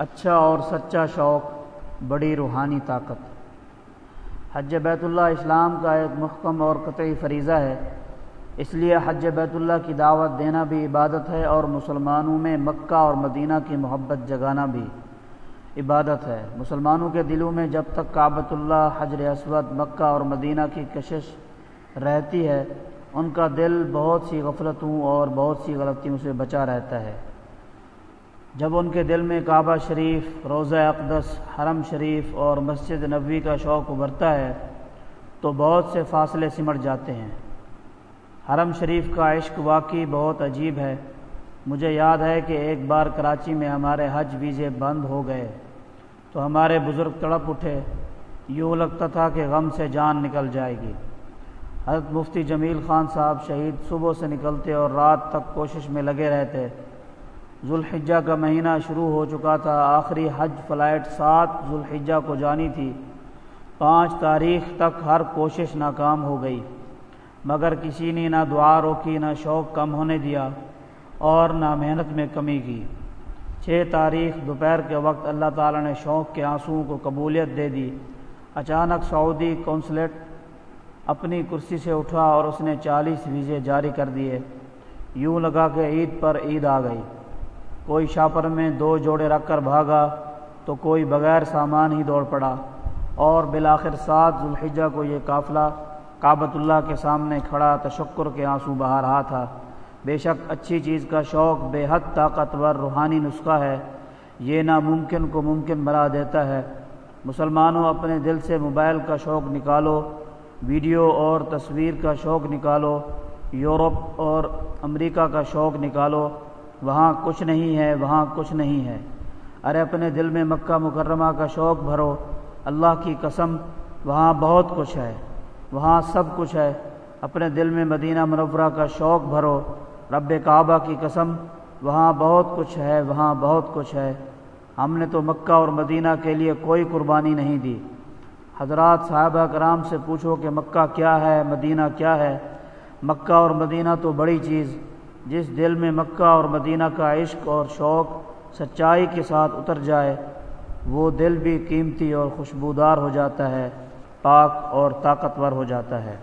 اچھا اور سچا شوق، بڑی روحانی طاقت۔ حج بیت اللہ اسلام کا ایک محکم اور قطعی فریضہ ہے۔ اس لیے حج بیت اللہ کی دعوت دینا بھی عبادت ہے اور مسلمانوں میں مکہ اور مدینہ کی محبت جگانا بھی عبادت ہے۔ مسلمانوں کے دلوں میں جب تک کعبۃ اللہ، حجر اسود، مکہ اور مدینہ کی کشش رہتی ہے، ان کا دل بہت سی غفلتوں اور بہت سی غلطیوں سے بچا رہتا ہے۔ جب ان کے دل میں کعبہ شریف روضہ اقدس، حرم شریف اور مسجد نبوی کا شوق ابھرتا ہے، تو بہت سے فاصلے سمٹ جاتے ہیں۔ حرم شریف کا عشق واقعی بہت عجیب ہے۔ مجھے یاد ہے کہ ایک بار کراچی میں ہمارے حج ویزے بند ہو گئے۔ تو ہمارے بزرگ تڑپ اٹھے۔ یوں لگتا تھا کہ غم سے جان نکل جائے گی۔ حضرت مفتی جمیل خان صاحب شہید صبح سے نکلتے اور رات تک کوشش میں لگے رہتے۔ ذوالحجہ کا مہینہ شروع ہو چکا تھا۔ آخری حج فلائٹ سات ذوالحجہ کو جانی تھی۔ پانچ تاریخ تک ہر کوشش ناکام ہو گئی۔ مگر کسی نے نہ دعا روکی، نہ شوق کم ہونے دیا اور نہ محنت میں کمی کی۔ چھ تاریخ دوپہر کے وقت اللہ تعالیٰ نے شوق کے آنسوؤں کو قبولیت دے دی۔ اچانک سعودی کونسلیٹ اپنی کرسی سے اٹھا اور اس نے چالیس ویزے جاری کر دیے۔ یوں لگا کہ عید پر عید آ گئی۔ کوئی شاپر میں دو جوڑے رکھ کر بھاگا تو کوئی بغیر سامان ہی دوڑ پڑا اور بالآخر سات ذوالحجہ کو یہ قافلہ کعبۃ اللہ کے سامنے کھڑا تشکر کے آنسو بہا رہا تھا۔ بے شک اچھی چیز کا شوق بے حد طاقتور روحانی نسخہ ہے۔ یہ ناممکن کو ممکن بنا دیتا ہے۔ مسلمانوں اپنے دل سے موبائل کا شوق نکالو، ویڈیو اور تصویر کا شوق نکالو، یورپ اور امریکہ کا شوق نکالو۔ وہاں کچھ نہیں ہے، وہاں کچھ نہیں ہے۔ ارے اپنے دل میں مکہ مکرمہ کا شوق بھرو۔ اللہ کی قسم، وہاں بہت کچھ ہے۔ وہاں سب کچھ ہے۔ اپنے دل میں مدینہ منورہ کا شوق بھرو۔ رب کعبہ کی قسم، وہاں بہت کچھ ہے، وہاں بہت کچھ ہے۔ ہم نے تو مکہ اور مدینہ کے لیے کوئی قربانی نہیں دی۔ حضرات صاحبہ کرام سے پوچھو کہ مکہ کیا ہے، مدینہ کیا ہے؟ مکہ اور مدینہ تو بڑی چیز۔ جس دل میں مکہ اور مدینہ کا عشق اور شوق سچائی کے ساتھ اتر جائے، وہ دل بھی قیمتی اور خوشبودار ہو جاتا ہے، پاک اور طاقتور ہو جاتا ہے۔